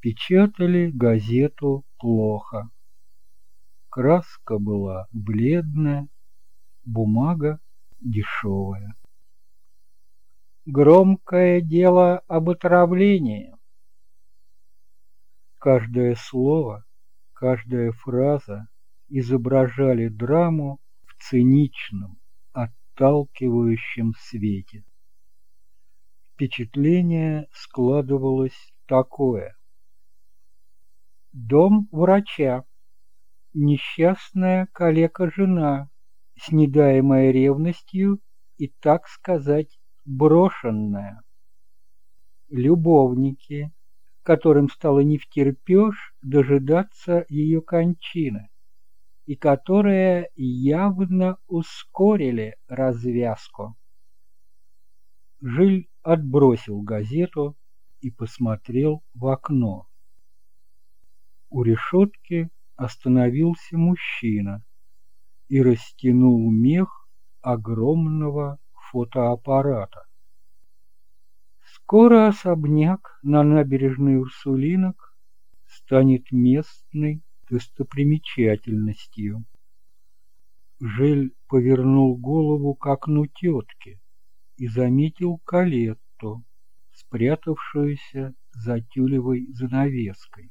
Печатали газету плохо. Краска была бледная, бумага дешевая. Громкое дело об отравлении. Каждое слово, каждая фраза изображали драму в циничном, отталкивающем свете. Впечатление складывалось такое. Дом врача. Несчастная калека-жена, снедаемая ревностью и, так сказать, брошенная. Любовники, которым стало не втерпешь дожидаться ее кончины, и которые явно ускорили развязку. Жиль отбросил газету и посмотрел в окно. У решетки остановился мужчина и растянул мех огромного фотоаппарата. Скоро особняк на набережной Урсулинок станет местной достопримечательностью. Жель повернул голову к окну тетки и заметил Калетту, спрятавшуюся за тюлевой занавеской.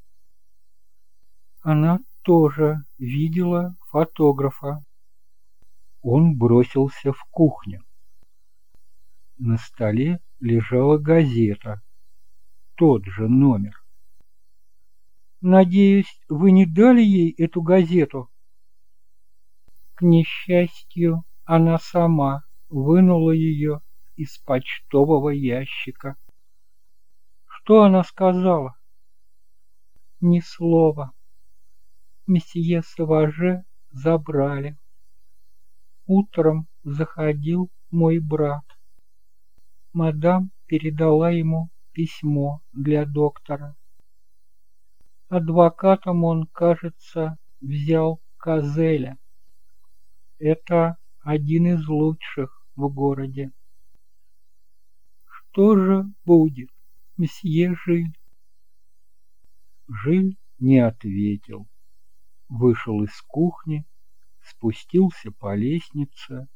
Она тоже видела фотографа. Он бросился в кухню. На столе лежала газета, тот же номер. «Надеюсь, вы не дали ей эту газету?» К несчастью, она сама вынула ее из почтового ящика. Что она сказала? Ни слова. Месье Саваже забрали. Утром заходил мой брат мадам передала ему письмо для доктора. Адвокатом он, кажется, взял Козеля. Это один из лучших в городе. Что же будет, месье Жиль? Жиль не ответил. Вышел из кухни, спустился по лестнице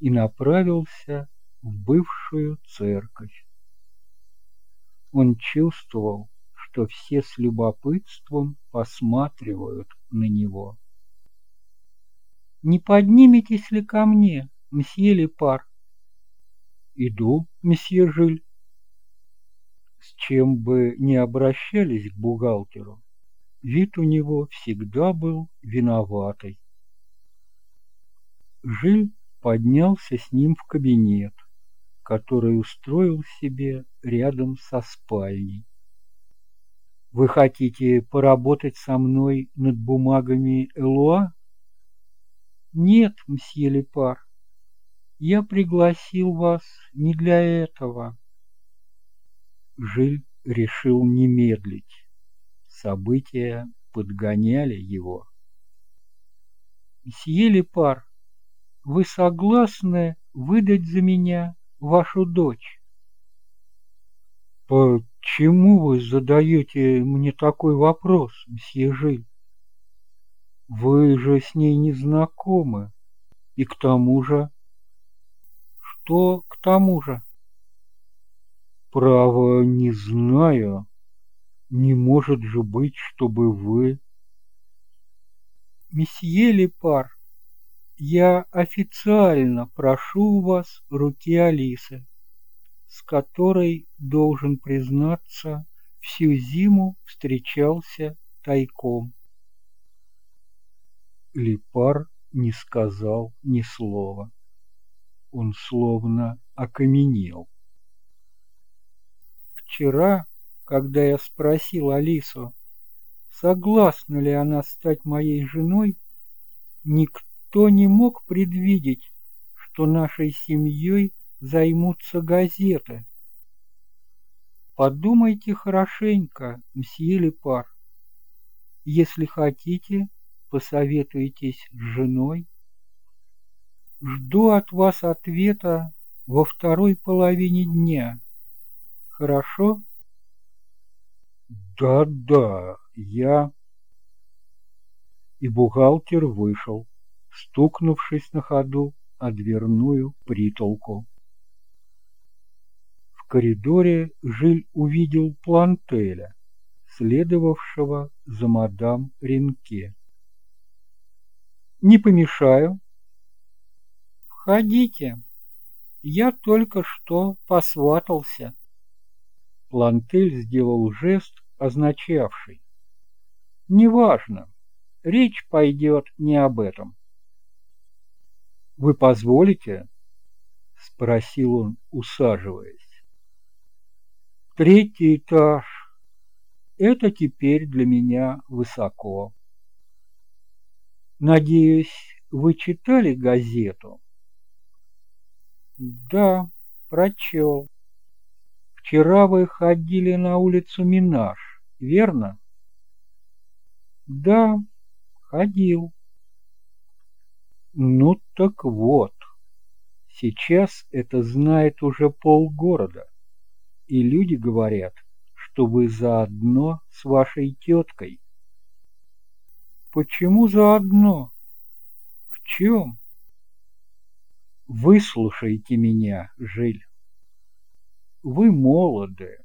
и направился в бывшую церковь. Он чувствовал, что все с любопытством посматривают на него. «Не подниметесь ли ко мне, мсье Лепар?» «Иду, месье Жиль». С чем бы ни обращались к бухгалтеру, вид у него всегда был виноватый. Жиль поднялся с ним в кабинет который устроил себе рядом со спальней. «Вы хотите поработать со мной над бумагами Элуа?» «Нет, мсье Лепар, я пригласил вас не для этого». Жиль решил не медлить. События подгоняли его. «Мсье Лепар, вы согласны выдать за меня вашу дочь. Почему вы задаете мне такой вопрос, мсье Жиль? Вы же с ней не знакомы. И к тому же... Что к тому же? Право, не знаю. Не может же быть, чтобы вы... Месье Лепар, я официально прошу у вас руки Алисы, с которой, должен признаться, всю зиму встречался тайком. Липар не сказал ни слова. Он словно окаменел. Вчера, когда я спросил Алису, согласна ли она стать моей женой, никто не мог предвидеть, что нашей семьей займутся газеты. Подумайте хорошенько, мсье Лепар. Если хотите, посоветуйтесь с женой. Жду от вас ответа во второй половине дня. Хорошо? Да-да, я... И бухгалтер вышел, стукнувшись на ходу о дверную притолку. В коридоре Жиль увидел Плантеля, следовавшего за мадам Ренке. «Не помешаю?» «Входите. Я только что посватался». Плантель сделал жест, означавший «Неважно, речь пойдет не об этом». «Вы позволите?» — спросил он, усаживаясь. «Третий этаж. Это теперь для меня высоко. Надеюсь, вы читали газету?» «Да, прочел. Вчера вы ходили на улицу Минаж, верно? Да, ходил. Ну так вот, сейчас это знает уже полгорода, и люди говорят, что вы заодно с вашей теткой. Почему заодно? В чем? Выслушайте меня, Жиль. Вы молоды.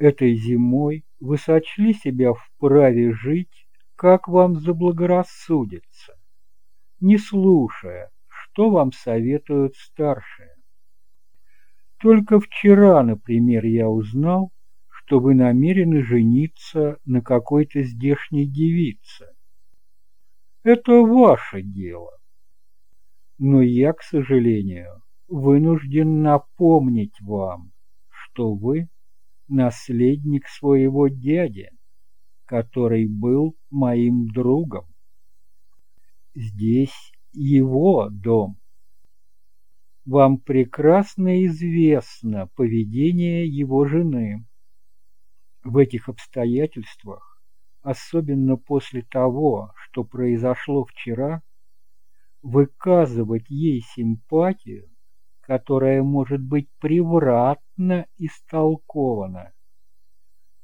Этой зимой вы сочли себя вправе жить, как вам заблагорассудится, не слушая, что вам советуют старшие. Только вчера, например, я узнал, что вы намерены жениться на какой-то здешней девице. Это ваше дело. Но я, к сожалению, вынужден напомнить вам, что вы наследник своего дяди, который был моим другом. Здесь его дом. Вам прекрасно известно поведение его жены. В этих обстоятельствах, особенно после того, что произошло вчера, выказывать ей симпатию которая может быть превратно истолкована.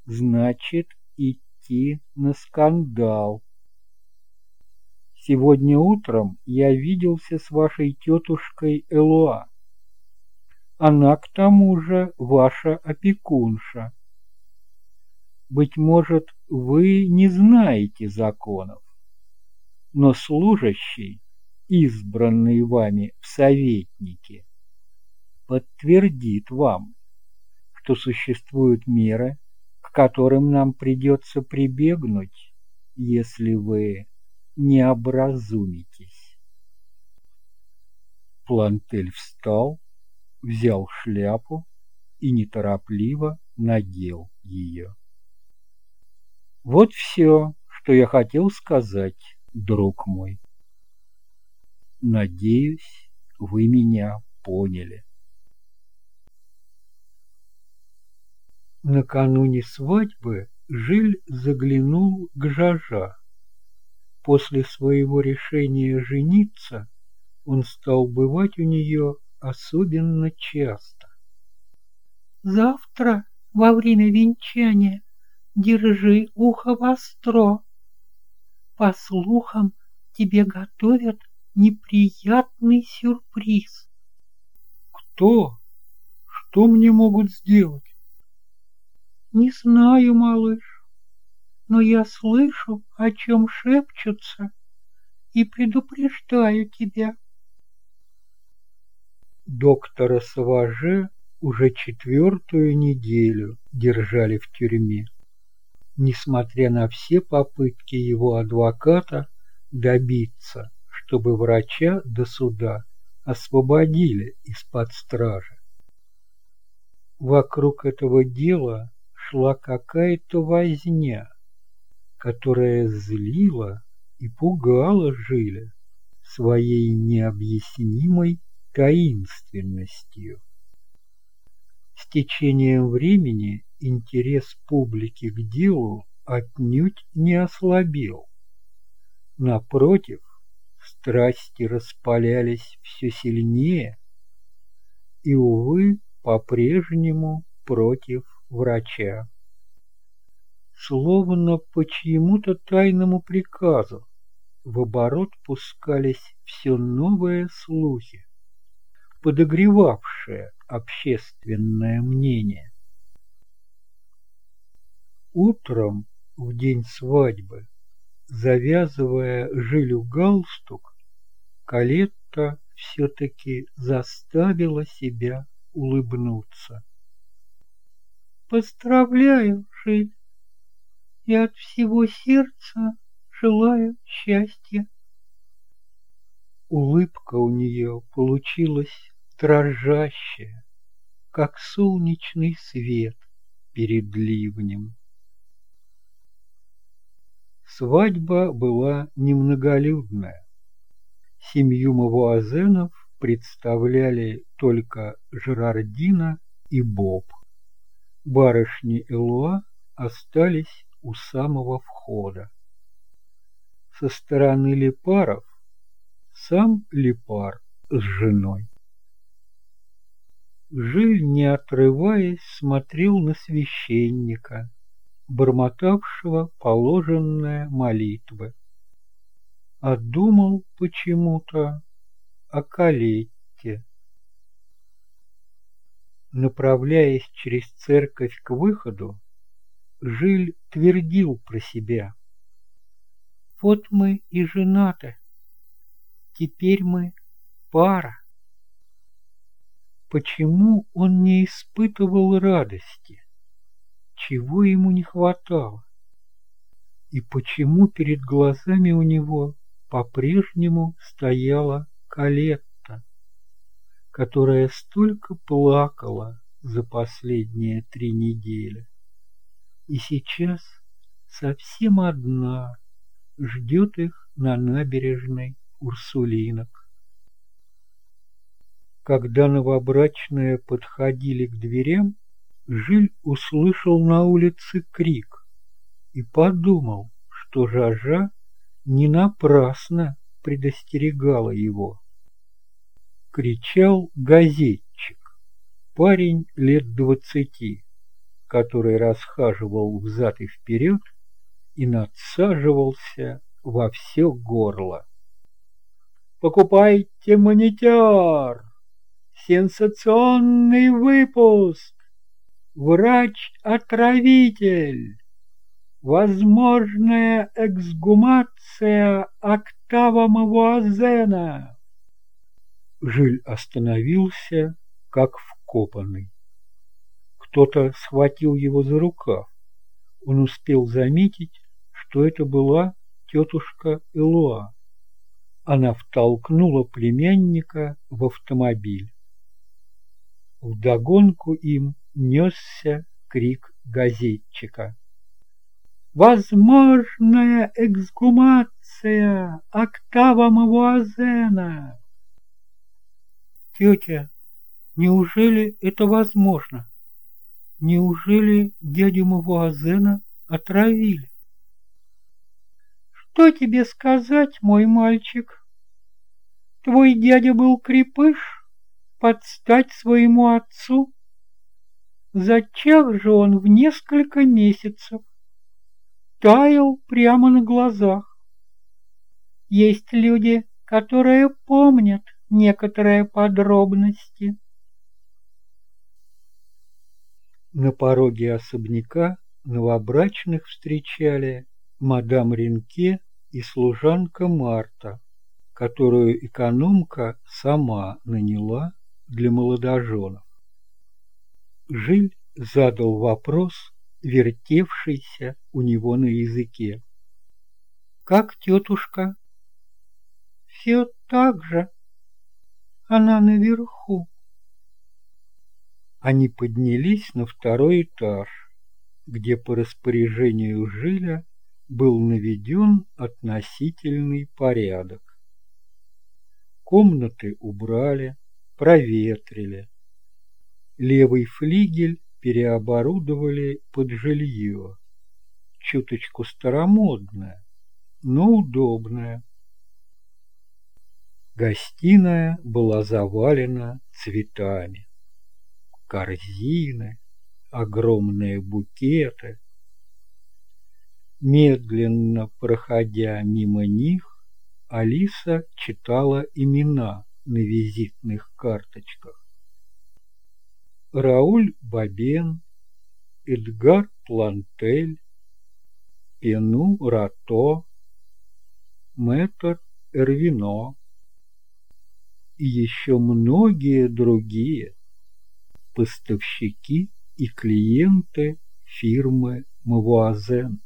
Значит, идти на скандал. Сегодня утром я виделся с вашей тетушкой Элуа. Она, к тому же, ваша опекунша. Быть может, вы не знаете законов, но служащий, избранный вами в советники, подтвердит вам, что существуют меры, к которым нам придется прибегнуть, если вы не образумитесь. Плантель встал, взял шляпу и неторопливо надел ее. Вот все, что я хотел сказать, друг мой. Надеюсь, вы меня поняли. Накануне свадьбы Жиль заглянул к Жажа. После своего решения жениться он стал бывать у нее особенно часто. «Завтра, во время венчания, держи ухо востро. По слухам, тебе готовят неприятный сюрприз». «Кто? Что мне могут сделать?» Не знаю, малыш, но я слышу, о чем шепчутся, и предупреждаю тебя. Доктора Саваже уже четвертую неделю держали в тюрьме. Несмотря на все попытки его адвоката добиться, чтобы врача до суда освободили из-под стражи. Вокруг этого дела шла какая-то возня, которая злила и пугала Жиля своей необъяснимой таинственностью. С течением времени интерес публики к делу отнюдь не ослабел. Напротив, страсти распалялись все сильнее и, увы, по-прежнему против врача. Словно по чьему-то тайному приказу в оборот пускались все новые слухи, подогревавшие общественное мнение. Утром в день свадьбы, завязывая жилю галстук, Калетта все-таки заставила себя улыбнуться. «Поздравляю, Жиль, и от всего сердца желаю счастья». Улыбка у нее получилась дрожащая, как солнечный свет перед ливнем. Свадьба была немноголюдная. Семью Мавуазенов представляли только Жерардина и Боб. Барышни Элуа остались у самого входа. Со стороны Лепаров сам Лепар с женой. Жиль, не отрываясь, смотрел на священника, бормотавшего положенные молитвы. А думал почему-то о Калетте. Направляясь через церковь к выходу, Жиль твердил про себя. Вот мы и женаты. Теперь мы пара. Почему он не испытывал радости? Чего ему не хватало? И почему перед глазами у него по-прежнему стояла Калетта, которая столько плакала за последние три недели? И сейчас совсем одна ждет их на набережной Урсулинок. Когда новобрачные подходили к дверям, Жиль услышал на улице крик и подумал, что Жажа не напрасно предостерегала его. Кричал газетчик, парень лет двадцати, который расхаживал взад и вперед и надсаживался во все горло. «Покупайте монитор! Сенсационный выпуск! Врач-отравитель! Возможная эксгумация октава Мавуазена!» Жиль остановился, как вкопанный. Кто-то схватил его за рукав. Он успел заметить, что это была тетушка Элуа. Она втолкнула племянника в автомобиль. Вдогонку им несся крик газетчика. «Возможная эксгумация Октава Мавуазена!» «Тетя, неужели это возможно? Неужели дядю Мавуазена отравили?» «Что тебе сказать, мой мальчик? Твой дядя был крепыш, под стать своему отцу. Зачах же он в несколько месяцев таял прямо на глазах. Есть люди, которые помнят некоторые подробности. На пороге особняка новобрачных встречали мадам Ренке и служанка Марта, которую экономка сама наняла для молодоженов. Жиль задал вопрос, вертевшийся у него на языке. «Как тетушка?» «Все так же. Она наверху». Они поднялись на второй этаж, где по распоряжению Жиля был наведен относительный порядок. Комнаты убрали, проветрили. Левый флигель переоборудовали под жилье. Чуточку старомодное, но удобное. Гостиная была завалена цветами. Корзины, огромные букеты. Медленно проходя мимо них, Алиса читала имена на визитных карточках. Рауль Бабен, Эдгар Плантель, Пену Рато, Мэтр Эрвино и еще многие другие поставщики и клиенты фирмы Мавуазен.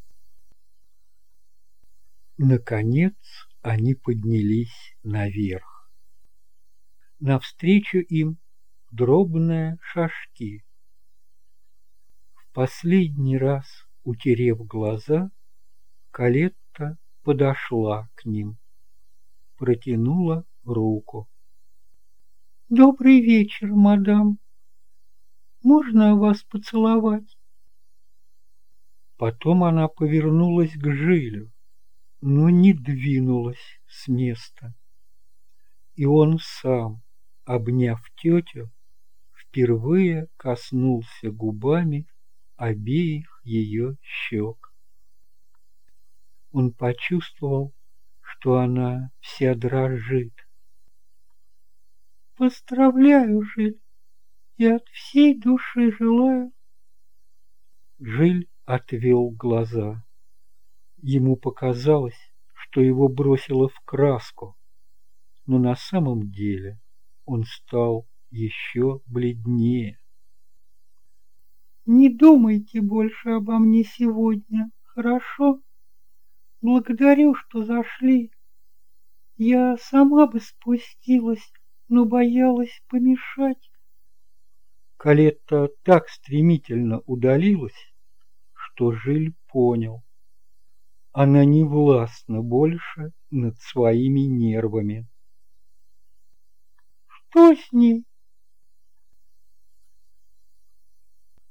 Наконец они поднялись наверх. Навстречу им дробные шажки. В последний раз, утерев глаза, Калетта подошла к ним, протянула руку. «Добрый вечер, мадам. Можно вас поцеловать?» Потом она повернулась к Жилю, но не двинулась с места. И он сам, обняв тетю, впервые коснулся губами обеих ее щек. Он почувствовал, что она вся дрожит. Поздравляю, Жиль, и от всей души желаю. Жиль отвел глаза. Ему показалось, что его бросило в краску, но на самом деле он стал еще бледнее. Не думайте больше обо мне сегодня, хорошо? Благодарю, что зашли. Я сама бы спустилась, но боялась помешать. Калетта так стремительно удалилась, что Жиль понял. Она не властна больше над своими нервами. Что с ней?